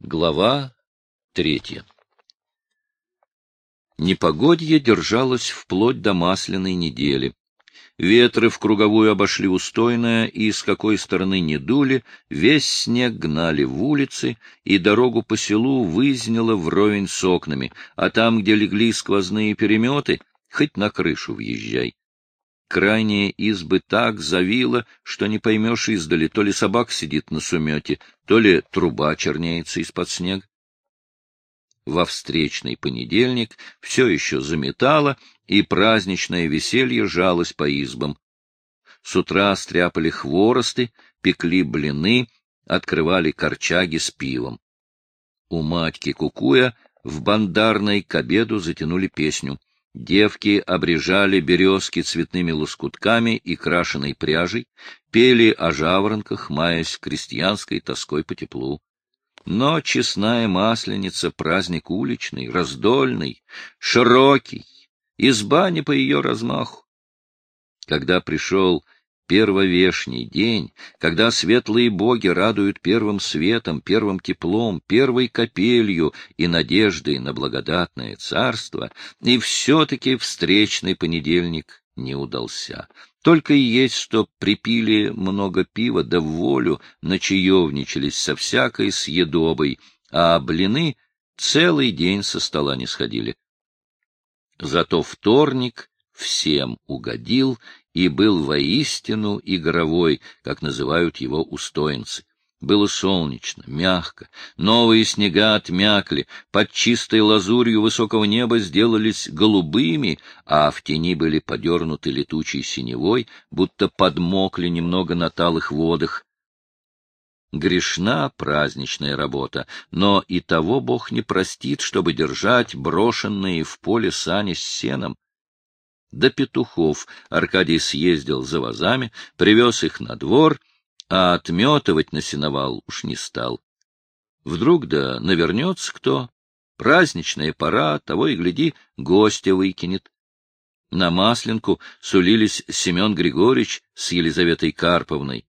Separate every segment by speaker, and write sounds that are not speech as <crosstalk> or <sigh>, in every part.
Speaker 1: Глава третья Непогодье держалось вплоть до масляной недели. Ветры в круговую обошли устойное, и с какой стороны не дули, весь снег гнали в улицы, и дорогу по селу вызняло вровень с окнами, а там, где легли сквозные переметы, хоть на крышу въезжай. Крайние избы так завило, что не поймешь издали, то ли собак сидит на сумете, то ли труба чернеется из-под снега во встречный понедельник все еще заметало, и праздничное веселье жалось по избам. С утра стряпали хворосты, пекли блины, открывали корчаги с пивом. У матьки Кукуя в бандарной к обеду затянули песню. Девки обрежали березки цветными лоскутками и крашеной пряжей, пели о жаворонках, маясь крестьянской тоской по теплу. Но честная масленица — праздник уличный, раздольный, широкий, изба не по ее размаху. Когда пришел первовешний день, когда светлые боги радуют первым светом, первым теплом, первой капелью и надеждой на благодатное царство, и все-таки встречный понедельник не удался. Только и есть, что припили много пива, да в волю начаевничались со всякой съедобой, а блины целый день со стола не сходили. Зато вторник всем угодил и был воистину игровой, как называют его устоинцы. Было солнечно, мягко, новые снега отмякли, под чистой лазурью высокого неба сделались голубыми, а в тени были подернуты летучей синевой, будто подмокли немного на талых водах. Грешна праздничная работа, но и того Бог не простит, чтобы держать брошенные в поле сани с сеном. До петухов Аркадий съездил за вазами, привез их на двор — а отметывать на сеновал уж не стал. Вдруг да навернется кто, праздничная пора, того и гляди, гостя выкинет. На Масленку сулились Семен Григорьевич с Елизаветой Карповной.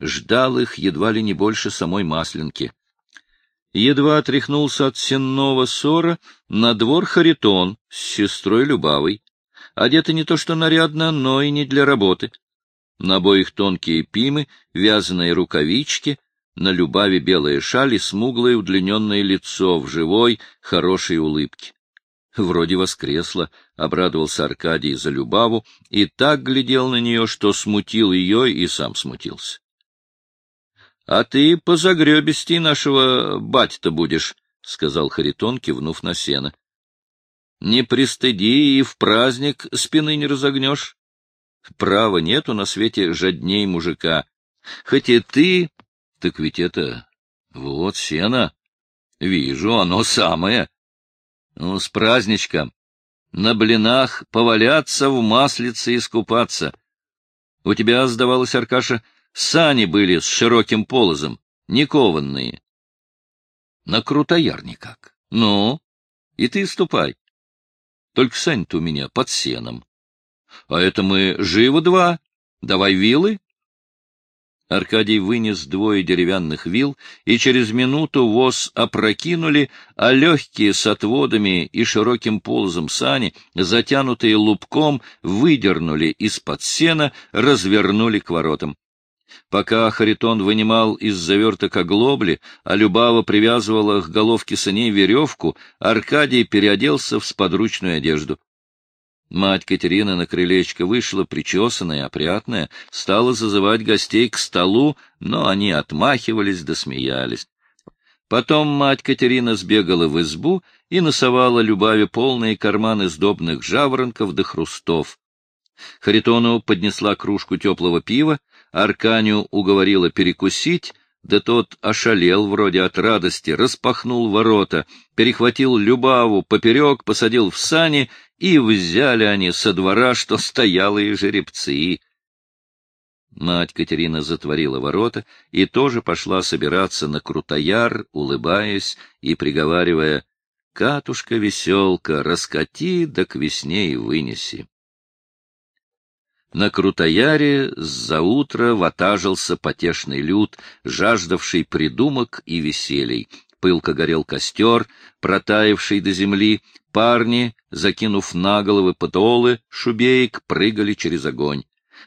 Speaker 1: Ждал их едва ли не больше самой Масленки. Едва отряхнулся от сенного ссора, на двор Харитон с сестрой Любавой. Одеты не то что нарядно, но и не для работы. На обоих тонкие пимы, вязаные рукавички, на Любави белая шаль и смуглое удлиненное лицо в живой, хорошей улыбке. Вроде воскресла, — обрадовался Аркадий за Любаву, и так глядел на нее, что смутил ее и сам смутился. — А ты по загребести нашего батя-то будешь, — сказал Харитон, кивнув на сено. — Не пристыди и в праздник спины не разогнешь. Права нету на свете жадней мужика. Хоть и ты, так ведь это... Вот сено. Вижу, оно самое. Ну, с праздничком. На блинах поваляться, в маслице искупаться. У тебя, сдавалось, Аркаша, сани были с широким полозом, не кованные. На крутояр никак. Ну, и ты ступай. Только сань-то у меня под сеном. А это мы живо два. Давай вилы. Аркадий вынес двое деревянных вил, и через минуту воз опрокинули, а легкие с отводами и широким ползом сани, затянутые лубком, выдернули из-под сена, развернули к воротам. Пока Харитон вынимал из заверток оглобли, а Любава привязывала к головке саней веревку, Аркадий переоделся в сподручную одежду. Мать Катерина на крылечко вышла, причесанная, опрятная, стала зазывать гостей к столу, но они отмахивались да смеялись. Потом мать Катерина сбегала в избу и носовала Любави полные карманы сдобных жаворонков да хрустов. Харитону поднесла кружку теплого пива, Арканию уговорила перекусить, да тот ошалел вроде от радости, распахнул ворота, перехватил Любаву поперек, посадил в сани, и взяли они со двора, что стоялые жеребцы. Мать Катерина затворила ворота и тоже пошла собираться на крутояр, улыбаясь и приговаривая «Катушка-веселка, раскати, да к весне и вынеси». На Крутояре за утро ватажился потешный люд, жаждавший придумок и веселий. Пылко горел костер, протаявший до земли. Парни, закинув на головы подолы шубеек, прыгали через огонь.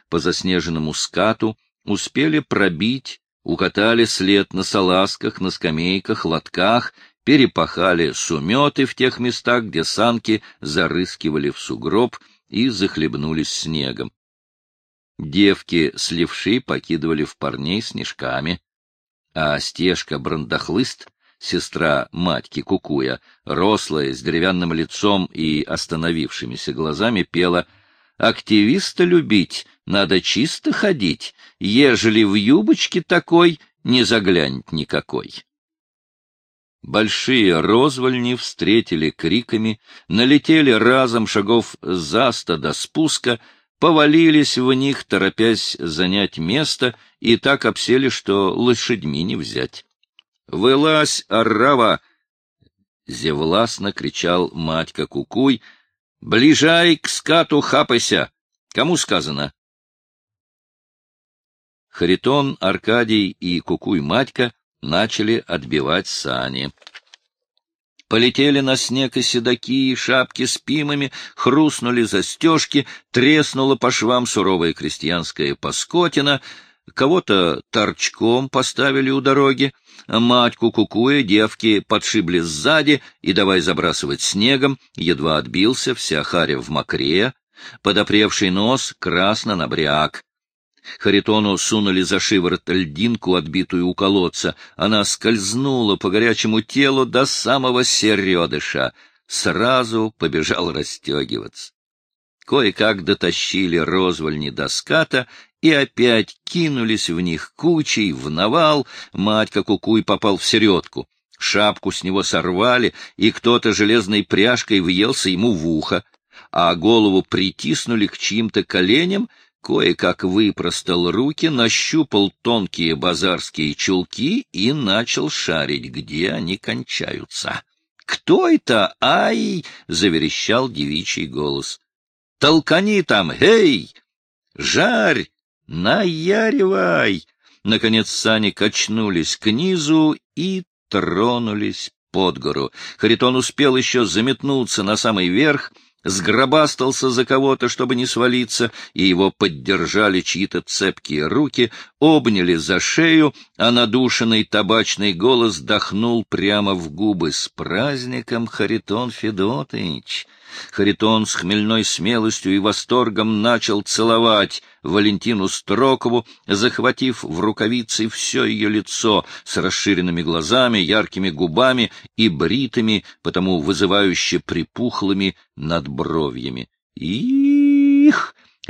Speaker 1: По заснеженному скату успели пробить, укатали след на салазках, на скамейках, лотках, перепахали суметы в тех местах, где санки зарыскивали в сугроб и захлебнулись снегом. Девки с левши покидывали в парней снежками, а стежка-брандахлыст, сестра матьки Кукуя, рослая, с деревянным лицом и остановившимися глазами, пела «Активиста любить, надо чисто ходить, ежели в юбочке такой, не заглянет никакой». Большие розвольни встретили криками, налетели разом шагов за сто до спуска, повалились в них, торопясь занять место, и так обсели, что лошадьми не взять. «Вылазь, орава!» — зевласно кричал матька Кукуй. «Ближай к скату хапайся! Кому сказано?» Харитон, Аркадий и Кукуй-матька начали отбивать сани. Полетели на снег и седаки, и шапки с пимами, хрустнули застежки, треснула по швам суровая крестьянская паскотина, кого-то торчком поставили у дороги, матьку кукуя девки подшибли сзади и давай забрасывать снегом, едва отбился, вся харя в мокре, подопревший нос красно набряк, Харитону сунули за шиворот льдинку, отбитую у колодца. Она скользнула по горячему телу до самого середыша. Сразу побежал расстегиваться. Кое-как дотащили розвольни до ската и опять кинулись в них кучей, в навал. Мать, как укуй, попал в середку. Шапку с него сорвали, и кто-то железной пряжкой въелся ему в ухо, а голову притиснули к чьим-то коленям, кое-как выпростал руки, нащупал тонкие базарские чулки и начал шарить, где они кончаются. «Кто это? Ай!» — заверещал девичий голос. «Толкани там! Эй! Жарь! Наяривай!» Наконец сани качнулись к низу и тронулись под гору. Харитон успел еще заметнуться на самый верх — сгробастался за кого-то, чтобы не свалиться, и его поддержали чьи-то цепкие руки, обняли за шею, а надушенный табачный голос дохнул прямо в губы. «С праздником, Харитон Федотович!» Харитон с хмельной смелостью и восторгом начал целовать Валентину Строкову, захватив в рукавицы все ее лицо с расширенными глазами, яркими губами и бритыми, потому вызывающе припухлыми надбровьями. «Их!» —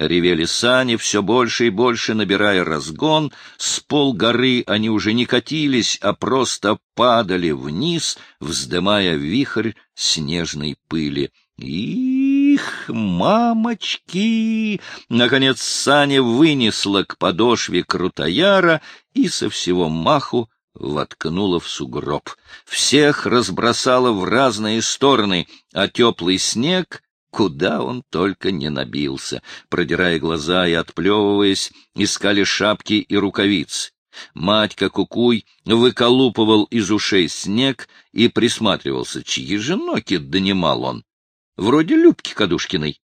Speaker 1: ревели сани, все больше и больше набирая разгон. С полгоры они уже не катились, а просто падали вниз, вздымая вихрь снежной пыли. Их, мамочки! Наконец Саня вынесла к подошве крутояра и со всего маху воткнула в сугроб. Всех разбросала в разные стороны, а теплый снег куда он только не набился. Продирая глаза и отплевываясь, искали шапки и рукавицы. Матька Кукуй выколупывал из ушей снег и присматривался, чьи же ноги донимал он вроде Любки Кадушкиной.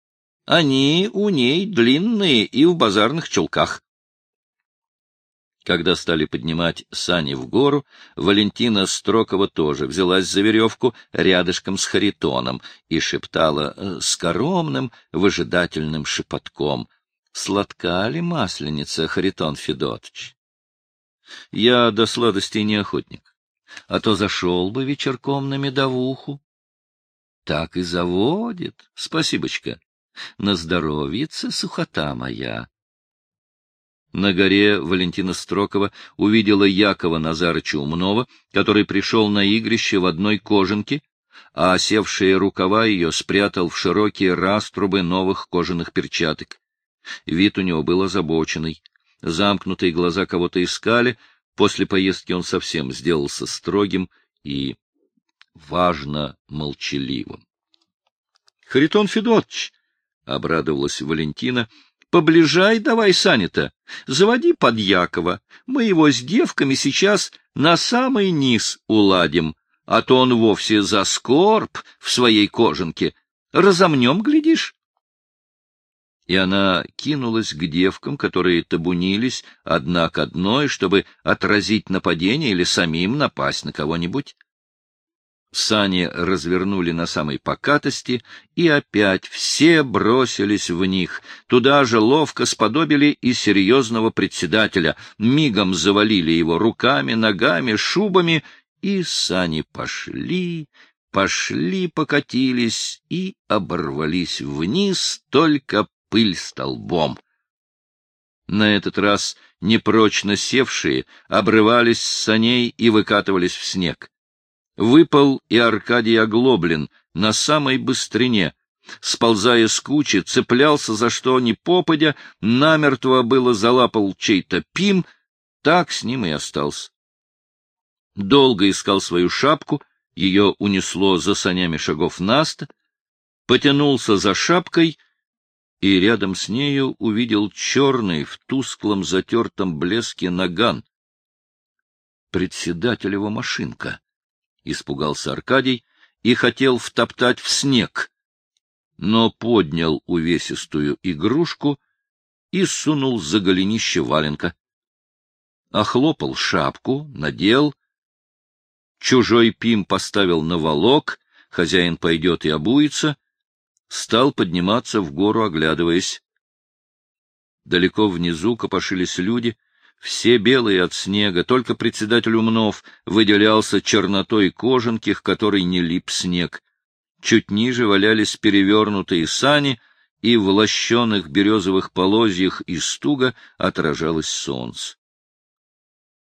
Speaker 1: Они у ней длинные и в базарных чулках. Когда стали поднимать сани в гору, Валентина Строкова тоже взялась за веревку рядышком с Харитоном и шептала э, скоромным, выжидательным шепотком. — Сладка ли масленица, Харитон Федотович? — Я до сладостей не охотник, а то зашел бы вечерком на медовуху. Так и заводит. Спасибочка. На здоровьице, сухота моя. На горе Валентина Строкова увидела Якова Назарыча Умнова, который пришел на игрище в одной кожанке, а осевшие рукава ее спрятал в широкие раструбы новых кожаных перчаток. Вид у него был озабоченный. Замкнутые глаза кого-то искали, после поездки он совсем сделался строгим и важно молчаливым. — Харитон Федотович, — обрадовалась Валентина, — поближай давай Саня-то, заводи под Якова, мы его с девками сейчас на самый низ уладим, а то он вовсе заскорб в своей кожанке. Разомнем, глядишь? И она кинулась к девкам, которые табунились одна к одной, чтобы отразить нападение или самим напасть на кого-нибудь. Сани развернули на самой покатости, и опять все бросились в них. Туда же ловко сподобили и серьезного председателя, мигом завалили его руками, ногами, шубами, и сани пошли, пошли, покатились и оборвались вниз, только пыль столбом. На этот раз непрочно севшие обрывались с саней и выкатывались в снег. Выпал и Аркадий Оглоблин на самой быстрине. Сползая с кучи, цеплялся за что ни попадя, намертво было залапал чей-то пим, так с ним и остался. Долго искал свою шапку, ее унесло за санями шагов Наста, потянулся за шапкой и рядом с нею увидел черный в тусклом затертом блеске наган. Председателева машинка. Испугался Аркадий и хотел втоптать в снег, но поднял увесистую игрушку и сунул за голенище валенка. Охлопал шапку, надел. Чужой пим поставил на волок, хозяин пойдет и обуется, стал подниматься в гору, оглядываясь. Далеко внизу копошились люди — все белые от снега, только председатель Умнов выделялся чернотой кожанки, к которой не лип снег. Чуть ниже валялись перевернутые сани, и в лощеных березовых полозьях из стуга отражалось солнце.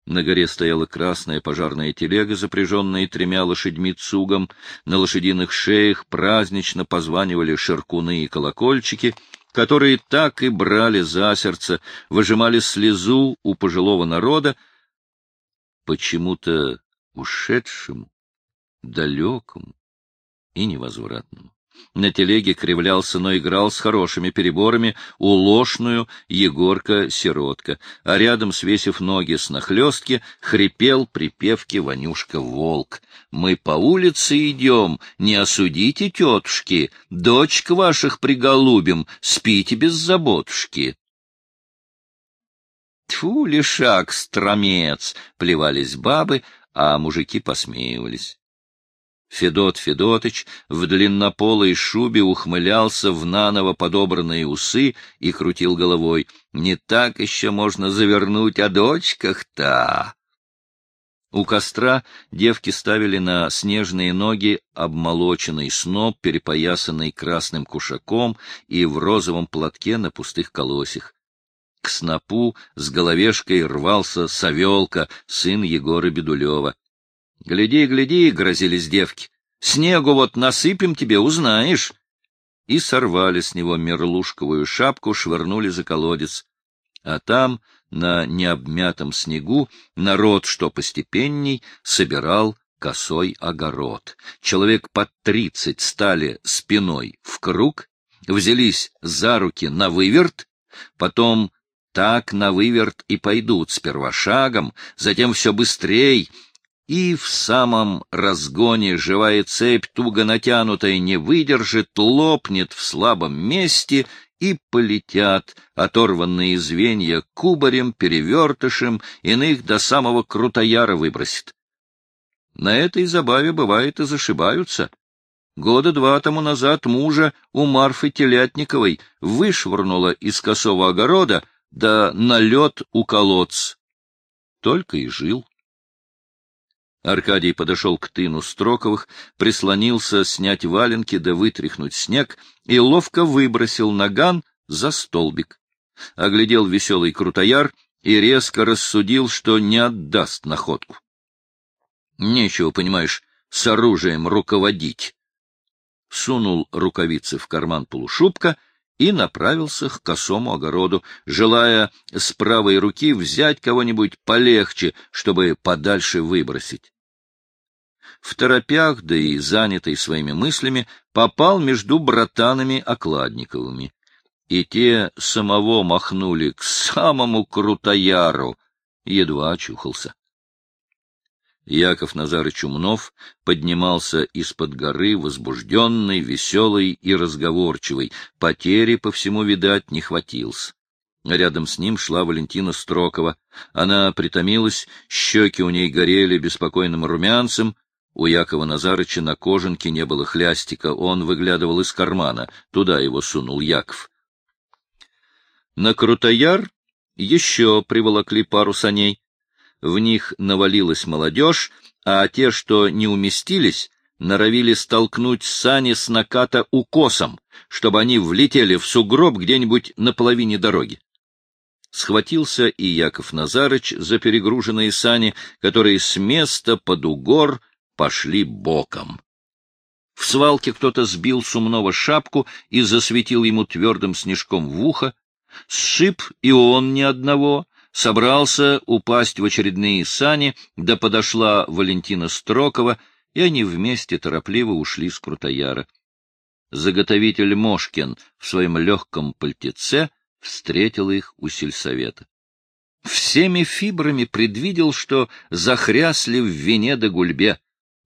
Speaker 1: На горе стояла красная пожарная телега, запряженная тремя лошадьми цугом. На лошадиных шеях празднично позванивали ширкуны и колокольчики — которые так и брали за сердце, выжимали слезу у пожилого народа, почему-то ушедшему, далекому и невозвратному. На телеге кривлялся, но играл с хорошими переборами улошную Егорка-сиротка, а рядом, свесив ноги с нахлестки, хрипел припевки Ванюшка-волк. «Мы по улице идем, не осудите, тетушки, дочек ваших приголубим, спите без заботушки». Тьфу, лишак, стромец! — плевались бабы, а мужики посмеивались. Федот Федотыч в длиннополой шубе ухмылялся в наново подобранные усы и крутил головой. «Не так еще можно завернуть о дочках-то!» У костра девки ставили на снежные ноги обмолоченный сноп, перепоясанный красным кушаком и в розовом платке на пустых колосях. К снопу с головешкой рвался Савелка, сын Егора Бедулева. — Гляди, гляди, — грозились девки, — снегу вот насыпем тебе, узнаешь. И сорвали с него мерлушковую шапку, швырнули за колодец. А там, на необмятом снегу, народ, что постепенней, собирал косой огород. Человек под тридцать стали спиной в круг, взялись за руки на выверт, потом так на выверт и пойдут сперва шагом, затем все быстрей — и в самом разгоне живая цепь, туго натянутая, не выдержит, лопнет в слабом месте, и полетят оторванные звенья кубарем, перевертышем, иных до самого крутояра выбросит. На этой забаве, бывает, и зашибаются. Года два тому назад мужа у Марфы Телятниковой вышвырнула из косого огорода, да на лед у колодц. Только и жил. Аркадий подошел к тыну Строковых, прислонился снять валенки да вытряхнуть снег и ловко выбросил наган за столбик. Оглядел веселый крутояр и резко рассудил, что не отдаст находку. Нечего, понимаешь, с оружием руководить. Сунул рукавицы в карман полушубка и направился к косому огороду, желая с правой руки взять кого-нибудь полегче, чтобы подальше выбросить. В торопях, да и занятый своими мыслями, попал между братанами Окладниковыми. И те самого махнули к самому крутояру, едва очухался. Яков Назарыч Умнов поднимался из-под горы, возбужденный, веселый и разговорчивый. Потери, по всему, видать, не хватился. Рядом с ним шла Валентина Строкова. Она притомилась, щеки у ней горели беспокойным румянцем. У Якова Назарыча на кожанке не было хлястика, он выглядывал из кармана. Туда его сунул Яков. На Крутояр еще приволокли пару саней. В них навалилась молодежь, а те, что не уместились, норовили столкнуть сани с наката укосом, чтобы они влетели в сугроб где-нибудь на половине дороги. Схватился и Яков Назарыч за перегруженные сани, которые с места под угор пошли боком. В свалке кто-то сбил сумного шапку и засветил ему твердым снежком в ухо, сшиб и он ни одного, собрался упасть в очередные сани, да подошла Валентина Строкова, и они вместе торопливо ушли с Крутояра. Заготовитель Мошкин в своем легком пальтеце встретил их у сельсовета. Всеми фибрами предвидел, что захрясли в вине да гульбе.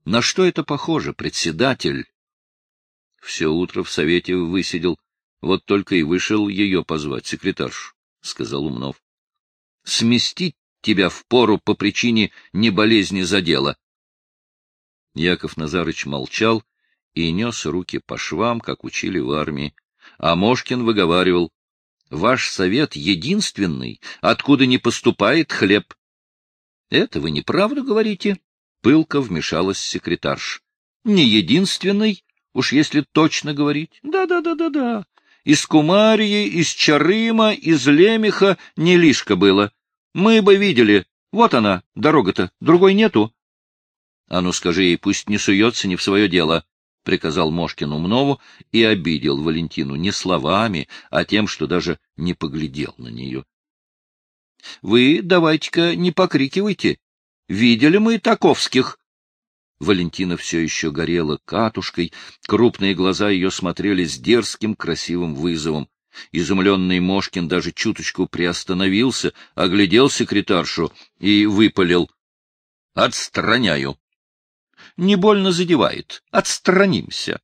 Speaker 1: На что это похоже, председатель? Все утро в совете высидел, вот только и вышел ее позвать, секретаршу, — сказал Умнов. — Сместить тебя в пору по причине не болезни задела. Яков Назарыч молчал и нес руки по швам, как учили в армии. А Мошкин выговаривал, Ваш совет единственный, откуда не поступает хлеб. — Это вы неправду говорите? — пылко вмешалась секретарш. — Не единственный, уж если точно говорить. Да-да-да-да-да. Из Кумарии, из Чарыма, из Лемеха не лишко было. Мы бы видели. Вот она, дорога-то, другой нету. А ну скажи ей, пусть не суется не в свое дело. — приказал Мошкин Умнову и обидел Валентину не словами, а тем, что даже не поглядел на нее. — Вы давайте-ка не покрикивайте. Видели мы таковских? Валентина все еще горела катушкой, крупные глаза ее смотрели с дерзким красивым вызовом. Изумленный Мошкин даже чуточку приостановился, оглядел секретаршу и выпалил. — Отстраняю не больно задевает. Отстранимся.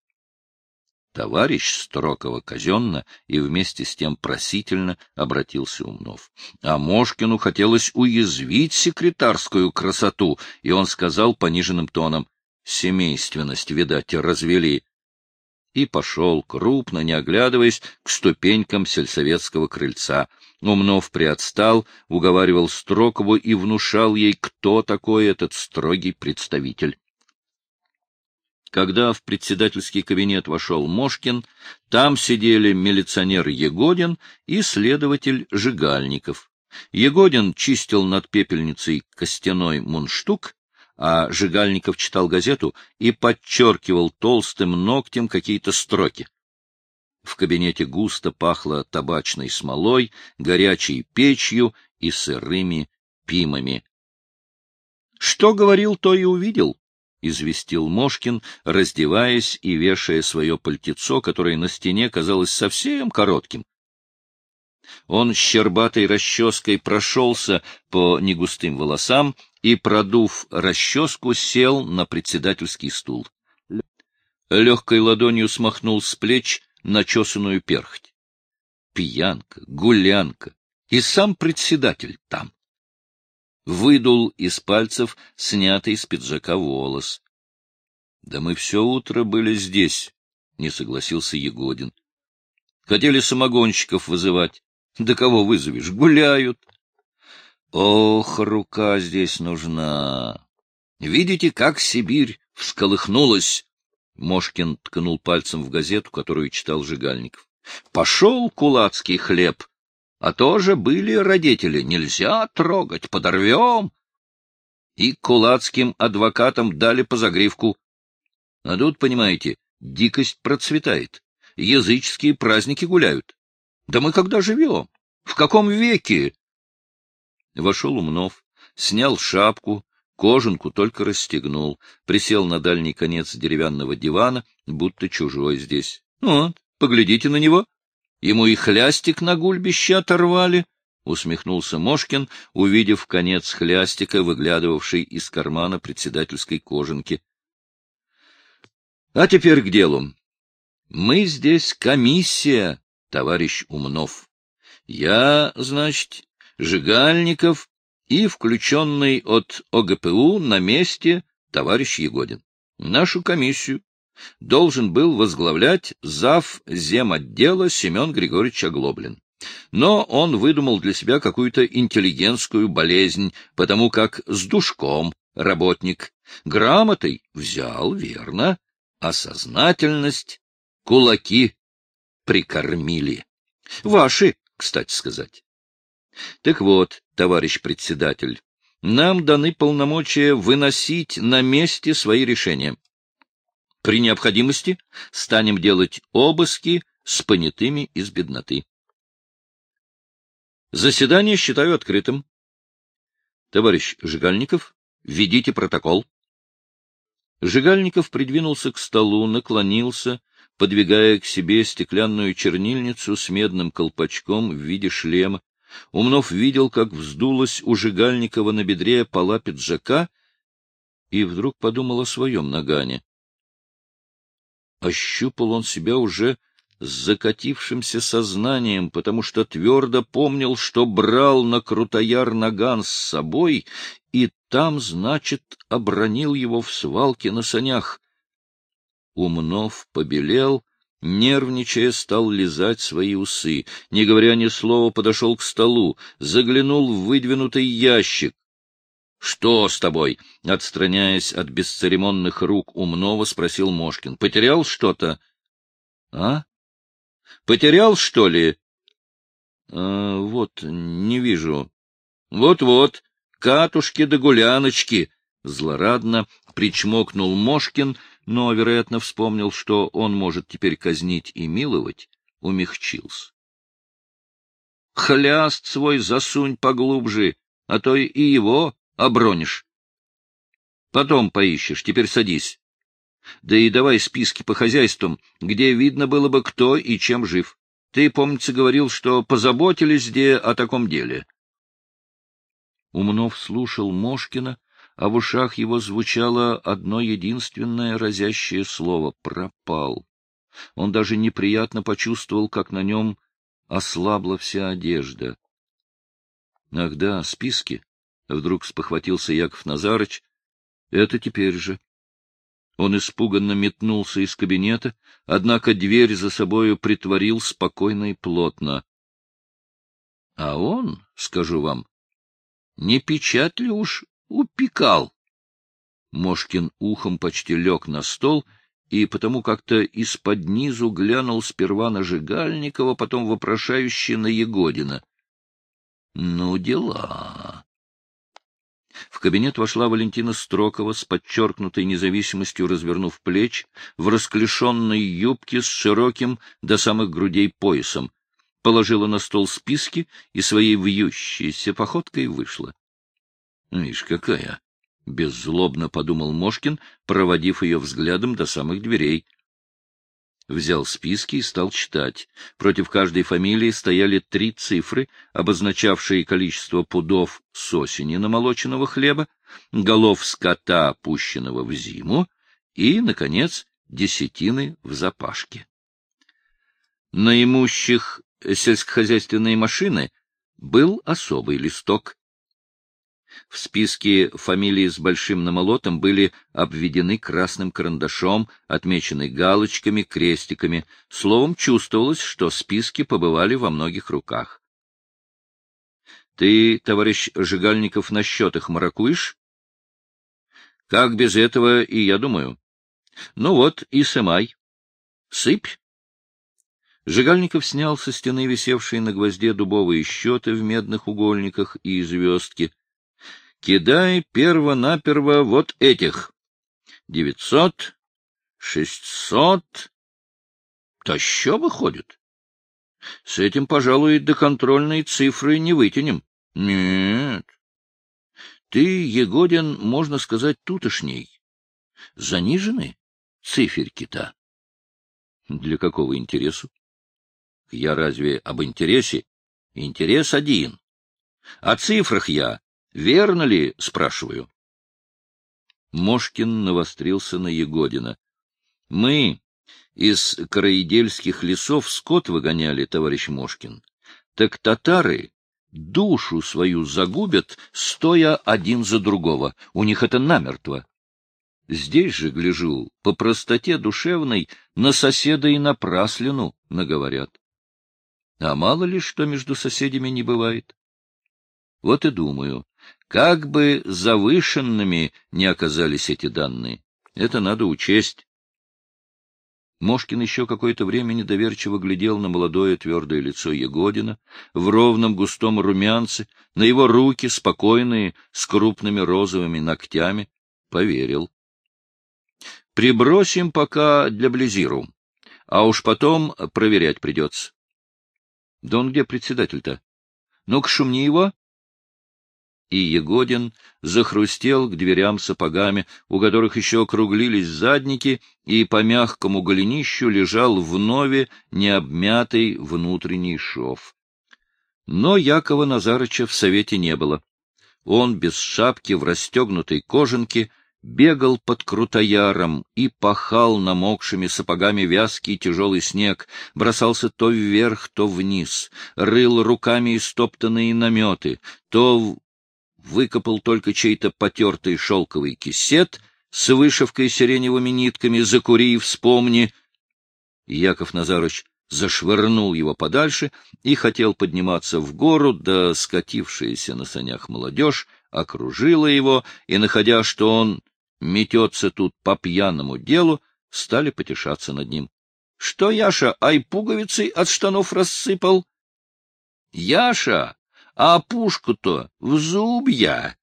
Speaker 1: Товарищ Строкова казенно и вместе с тем просительно обратился Умнов. А Мошкину хотелось уязвить секретарскую красоту, и он сказал пониженным тоном, «Семейственность, видать, развели» и пошел, крупно не оглядываясь, к ступенькам сельсоветского крыльца. Умнов приотстал, уговаривал Строкову и внушал ей, кто такой этот строгий представитель. Когда в председательский кабинет вошел Мошкин, там сидели милиционер Егодин и следователь Жигальников. Егодин чистил над пепельницей костяной мундштук, а Жигальников читал газету и подчеркивал толстым ногтем какие-то строки. В кабинете густо пахло табачной смолой, горячей печью и сырыми пимами. Что говорил, то и увидел. — известил Мошкин, раздеваясь и вешая свое пальтецо, которое на стене казалось совсем коротким. Он щербатой расческой прошелся по негустым волосам и, продув расческу, сел на председательский стул. Легкой ладонью смахнул с плеч начесанную перхоть. Пьянка, гулянка, и сам председатель там выдул из пальцев снятый с пиджака волос. — Да мы все утро были здесь, — не согласился Егодин. — Хотели самогонщиков вызывать. Да кого вызовешь? Гуляют. Ох, рука здесь нужна. Видите, как Сибирь всколыхнулась? Мошкин ткнул пальцем в газету, которую читал Жигальников. Пошел кулацкий хлеб. А тоже были родители. Нельзя трогать, подорвем. И кулацким адвокатам дали по загривку. А тут, понимаете, дикость процветает. Языческие праздники гуляют. Да мы когда живем? В каком веке? Вошел Умнов, снял шапку, кожанку только расстегнул, присел на дальний конец деревянного дивана, будто чужой здесь. Вот, поглядите на него. Ему и хлястик на гульбище оторвали, — усмехнулся Мошкин, увидев конец хлястика, выглядывавший из кармана председательской кожанки. — А теперь к делу. Мы здесь комиссия, товарищ Умнов. Я, значит, Жигальников и включенный от ОГПУ на месте товарищ Егодин. Нашу комиссию должен был возглавлять зав. земотдела Семен Григорьевич Оглоблин. Но он выдумал для себя какую-то интеллигентскую болезнь, потому как с душком работник, грамотой взял, верно, а сознательность кулаки прикормили. Ваши, кстати сказать. Так вот, товарищ председатель, нам даны полномочия выносить на месте свои решения. При необходимости станем делать обыски с понятыми из бедноты. Заседание считаю открытым. Товарищ Жигальников, введите протокол. Жигальников придвинулся к столу, наклонился, подвигая к себе стеклянную чернильницу с медным колпачком в виде шлема. Умнов видел, как вздулась у Жигальникова на бедре пола пиджака, и вдруг подумал о своем нагане. Ощупал он себя уже с закатившимся сознанием, потому что твердо помнил, что брал на крутояр наган с собой, и там, значит, обронил его в свалке на санях. Умнов побелел, нервничая, стал лизать свои усы. Не говоря ни слова, подошел к столу, заглянул в выдвинутый ящик. — Что с тобой? — отстраняясь от бесцеремонных рук Умнова, спросил Мошкин. — Потерял что-то? — А? Потерял, что ли? А, вот, не вижу. Вот-вот, катушки да гуляночки. Злорадно причмокнул Мошкин, но, вероятно, вспомнил, что он может теперь казнить и миловать, умягчился. Хляст свой засунь поглубже, а то и его обронишь. Потом поищешь, теперь садись. Да и давай списки по хозяйствам, где видно было бы, кто и чем жив. Ты, помнится, говорил, что позаботились где о таком деле. Умнов слушал Мошкина, а в ушах его звучало одно единственное разящее слово — «пропал». Он даже неприятно почувствовал, как на нем ослабла вся одежда. — Ах да, списки! — вдруг спохватился Яков Назарыч. — Это теперь же. Он испуганно метнулся из кабинета, однако дверь за собою притворил спокойно и плотно. — А он, скажу вам, не печать ли уж упекал? Мошкин ухом почти лег на стол и потому как-то из-под низу глянул сперва на Жигальникова, потом вопрошающе на Егодина. — Ну, дела. В кабинет вошла Валентина Строкова с подчеркнутой независимостью, развернув плеч, в расклешенной юбке с широким до самых грудей поясом, положила на стол списки и своей вьющейся походкой вышла. — Видишь, какая! — беззлобно подумал Мошкин, проводив ее взглядом до самых дверей — взял списки и стал читать. Против каждой фамилии стояли три цифры, обозначавшие количество пудов с осени намолоченного хлеба, голов скота, опущенного в зиму, и, наконец, десятины в запашке. На имущих сельскохозяйственные машины был особый листок, в списке фамилии с большим намолотом были обведены красным карандашом, отмечены галочками, крестиками. Словом, чувствовалось, что списки побывали во многих руках. — Ты, товарищ Жигальников, на счетах маракуешь? — Как без этого и я думаю. — Ну вот, и сымай. — Сыпь. Жигальников снял со стены висевшие на гвозде дубовые счеты в медных угольниках и звездки кидай перво-наперво вот этих. Девятьсот, шестьсот... То что выходит? С этим, пожалуй, до контрольной цифры не вытянем. Нет. Ты, Егодин, можно сказать, тутошний. Занижены циферки-то? Для какого интересу? Я разве об интересе? Интерес один О цифрах я. Верно ли, спрашиваю?
Speaker 2: Мошкин навострился на Егодина. — Мы из караидельских лесов скот выгоняли, товарищ Мошкин. Так татары душу свою загубят, стоя один за другого. У них это намертво. Здесь же, гляжу, по простоте душевной на соседа и напраслину наговорят. А мало ли что между соседями не бывает. Вот и думаю, как бы завышенными не оказались эти данные. Это надо учесть. Мошкин еще какое-то время недоверчиво глядел на молодое твердое лицо Егодина, в ровном густом румянце, на его руки, спокойные, с крупными розовыми ногтями, поверил. Прибросим пока для Близиру, а уж потом проверять придется. Да он где председатель-то? Ну-ка, шумни его. И Егодин захрустел к дверям сапогами, у которых еще округлились задники, и по мягкому голенищу лежал вновь необмятый внутренний шов. Но Якова Назарыча в совете не было. Он без шапки в расстегнутой кожанке бегал под крутояром и пахал намокшими сапогами вязкий тяжелый снег, бросался то вверх, то вниз, рыл руками истоптанные наметы, то выкопал только чей-то потертый шелковый кисет с вышивкой сиреневыми нитками «Закури и вспомни». Яков Назарович зашвырнул его подальше и хотел подниматься в гору, да скатившаяся на санях молодежь окружила его, и, находя, что он метется тут по пьяному делу, стали потешаться над ним. — Что, Яша, ай пуговицей от штанов рассыпал? — Яша, а пушку-то в зубья!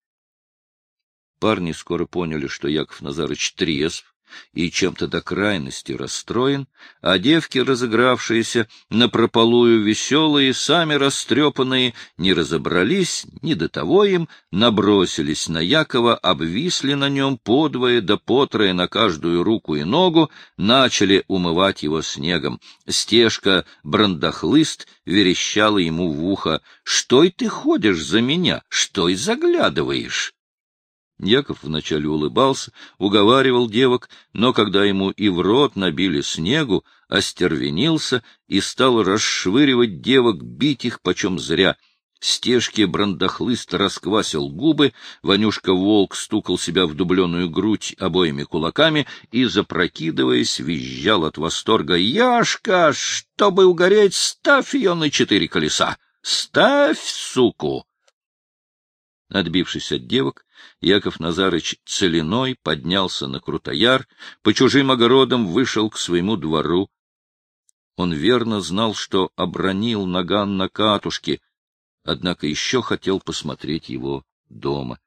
Speaker 2: Парни скоро поняли, что Яков Назарыч трезв, и чем-то до крайности расстроен, а девки, разыгравшиеся напропалую веселые, сами растрепанные, не разобрались, ни до того им, набросились на Якова, обвисли на нем подвое да потрое на каждую руку и ногу, начали умывать его снегом. Стежка брандахлыст верещала ему в ухо. — Что ты ходишь за меня? Что и заглядываешь? Яков вначале улыбался, уговаривал девок, но когда ему и в рот набили снегу, остервенился и стал расшвыривать девок, бить их почем зря. Стежки брандахлыст расквасил губы, Ванюшка-волк стукал себя в дубленую грудь обоими кулаками и, запрокидываясь, визжал от восторга. — Яшка, чтобы угореть, ставь ее на четыре колеса! Ставь, суку! Отбившись от девок, Яков Назарыч целиной поднялся на Крутояр, по чужим огородам вышел к своему двору. Он верно знал, что обронил наган на катушке, однако еще хотел посмотреть его дома.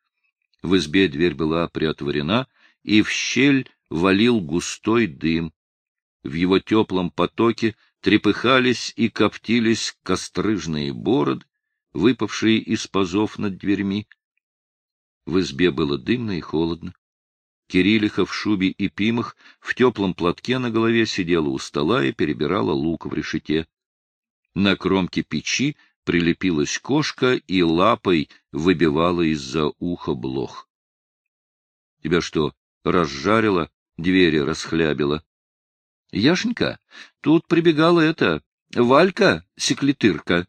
Speaker 2: В избе дверь была приотворена, и в щель валил густой дым. В его теплом потоке трепыхались и коптились кострыжные бороды, выпавшие из пазов над дверьми. В избе было дымно и холодно. Кириллиха в шубе и пимах в теплом платке на голове сидела у стола и перебирала лук в решете. На кромке печи прилепилась кошка и лапой выбивала из-за уха блох. — Тебя что, разжарила, двери расхлябила? — Яшенька, тут прибегала эта, Валька, секлетырка.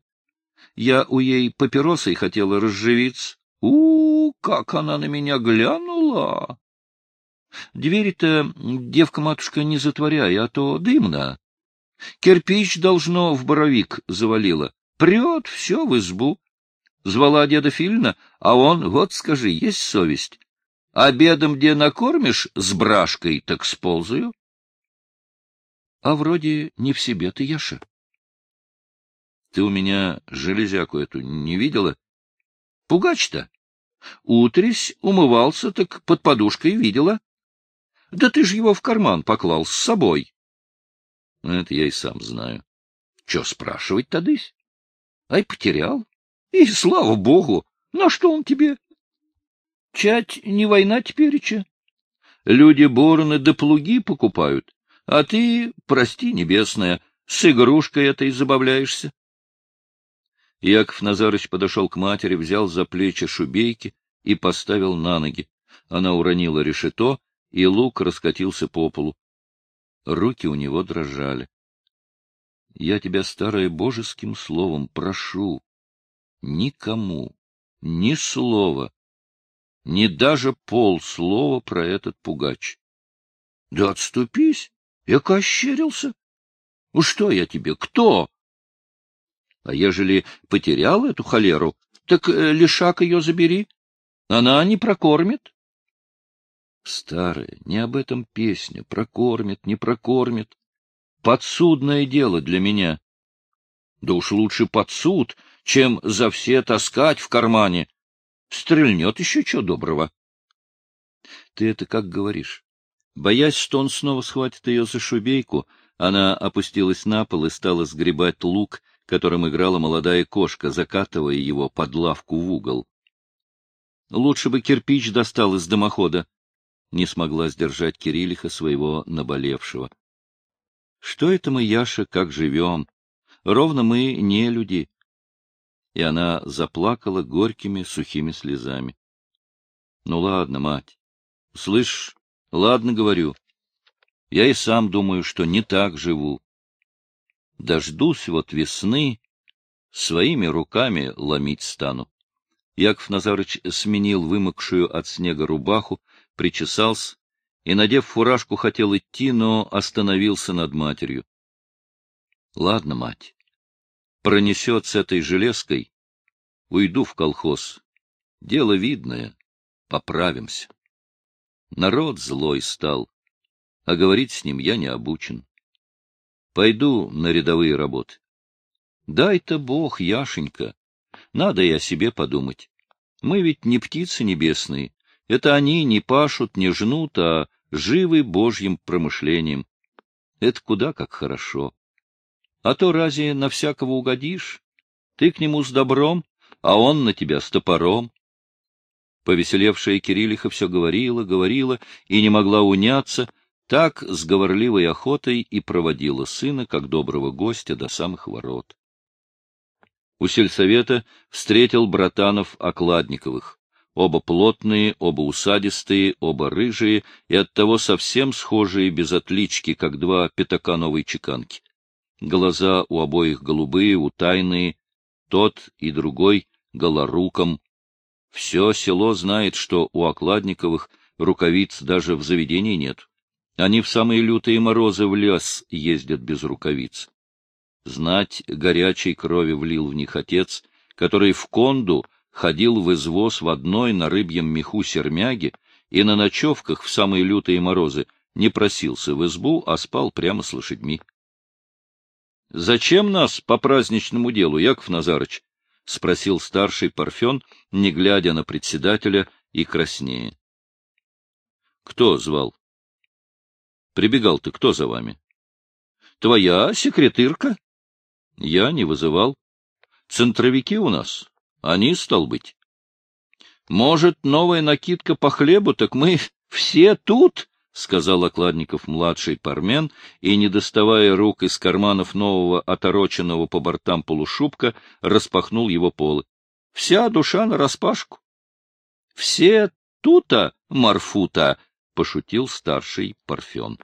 Speaker 2: Я у ей папиросой хотела разживиться. У, как она на меня глянула! Двери-то, девка-матушка, не затворяй, а то дымно. Кирпич, должно, в боровик завалило. Прет все в избу. Звала деда Фильна, а он, вот скажи, есть совесть. Обедом где накормишь с брашкой, так сползаю. А вроде не в себе ты, Яша. Ты у меня железяку эту не видела? Пугач-то. Утрись умывался, так под подушкой видела. Да ты ж его в карман поклал с собой. Это я и сам знаю. Че спрашивать, тадысь? Ай, потерял. И слава богу, на что он тебе? Чать не война тепереча. Люди бороны да плуги покупают, а ты, прости, небесная, с игрушкой этой забавляешься. Яков Назарыч подошел к матери, взял за плечи шубейки и поставил на ноги. Она уронила решето, и лук раскатился по полу. Руки у него дрожали. — Я тебя, старое божеским словом, прошу, никому, ни слова, ни даже полслова про этот пугач. — Да отступись! Я ощерился. Ну что я тебе, кто? А ежели потерял эту холеру, так э, лишак ее забери. Она не прокормит. Старая, не об этом песня. Прокормит, не прокормит. Подсудное дело для меня. Да уж лучше подсуд, чем за все таскать в кармане. Стрельнет еще что доброго. Ты это как говоришь? Боясь, что он снова схватит ее за шубейку, она опустилась на пол и стала сгребать лук, которым играла молодая кошка, закатывая его под лавку в угол. Лучше бы кирпич достал из дымохода. Не смогла сдержать Кириллиха своего наболевшего. Что это мы, Яша, как живем? Ровно мы не люди. И она заплакала горькими сухими слезами. Ну ладно, мать. Слышь, ладно, говорю. Я и сам думаю, что не так живу. Дождусь вот весны, своими руками ломить стану. Яков Назарыч сменил вымокшую от снега рубаху, причесался и, надев фуражку, хотел идти, но остановился над матерью. — Ладно, мать, пронесет с этой железкой, уйду в колхоз. Дело видное, поправимся. Народ злой стал, а говорить с ним я не обучен. Пойду на рядовые работы. Дай-то Бог, Яшенька, надо о себе подумать. Мы ведь не птицы небесные. Это они не пашут, не жнут, а живы Божьим промышлением. Это куда как хорошо. А то разве на всякого угодишь? Ты к нему с добром, а он на тебя с топором. Повеселевшая Кириллиха все говорила, говорила и не могла уняться, так с говорливой охотой и проводила сына, как доброго гостя, до самых ворот. У сельсовета встретил братанов Окладниковых. Оба плотные, оба усадистые, оба рыжие и оттого совсем схожие без отлички, как два пятака новой чеканки. Глаза у обоих голубые, утайные, тот и другой голоруком. Все село знает, что у Окладниковых рукавиц даже в заведении нет. Они в самые лютые морозы в лес ездят без рукавиц. Знать горячей крови влил в них отец, который в конду ходил в извоз в одной на рыбьем меху сермяге и на ночевках в самые лютые морозы не просился в избу, а спал прямо с лошадьми. — Зачем нас по праздничному делу, Яков Назарыч? — спросил старший Парфен, не глядя на председателя и краснее. — Кто звал? — Прибегал ты кто за вами? — Твоя секретырка, я не вызывал. Центровики у нас. Они, стал быть. Может, новая накидка по хлебу, так мы <laughs> все тут, — сказал Окладников-младший пармен, и, не доставая рук из карманов нового отороченного по бортам полушубка, распахнул его полы. — Вся душа нараспашку. — Все тута, Марфута, — пошутил старший Парфен.